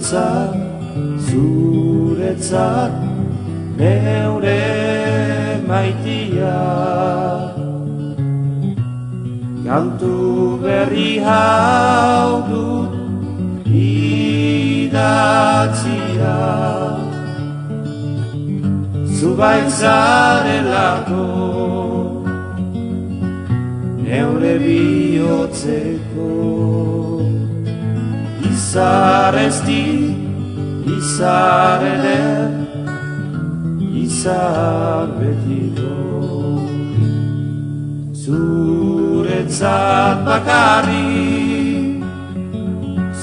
zuretzat, zuretzat, neure maitia. Kantu berri hau dut idatzia, zubaitzarelako, neure bihotzeko. Di, izar eder, izar betiko. Zuretzat bakarri,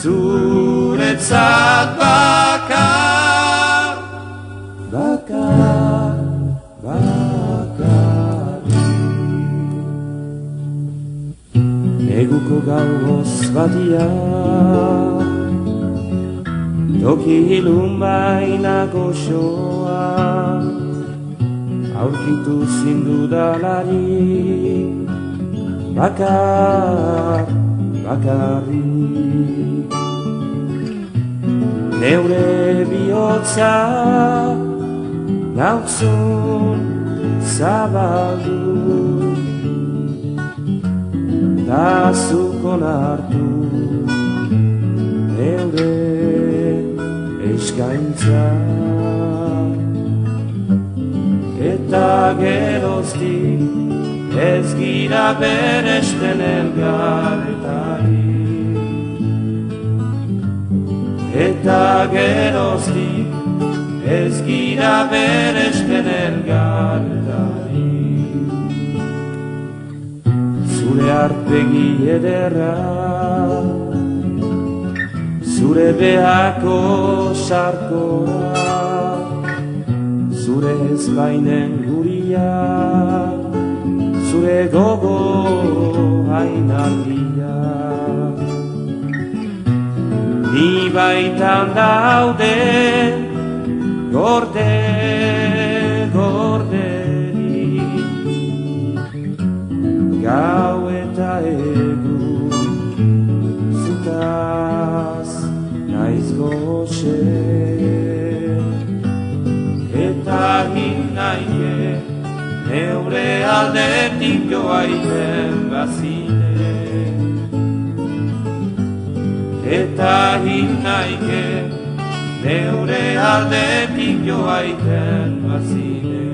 zuretzat bakar, bakar, bakarri. Neguko gaugoz batia, toki hilun baina goxoa, aurkitu zindudalari, bakar, bakarri. Neure bihotza nautzun zabaldu, da zukon hartu eskaintza. Eta geroztik ez gira beresten elgarretari. Eta geroztik ez gira beresten elgarretari. Zure arpegi ederra, zure behako sarkora, zure ezbainen guria, zure gogo hainaldia. Ni baitan daude gorde, naiz goxe. Eta hin naike neure aldetik joaiten bazine. Eta hin naike neure aldetik joaiten bazine.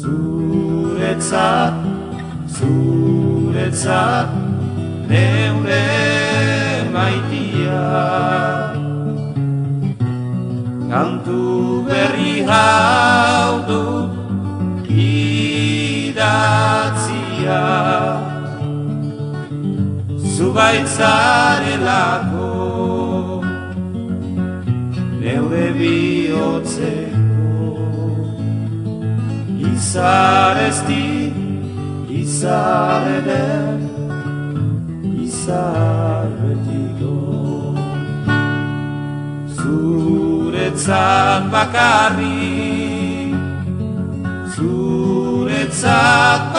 Zuretzat, zuretzat, neure maitia. Kantu berri hau dut idatzia, zubaitzarelako, neure bihotzeko. Izar ez di, Zuretzat bakarri, zuretzat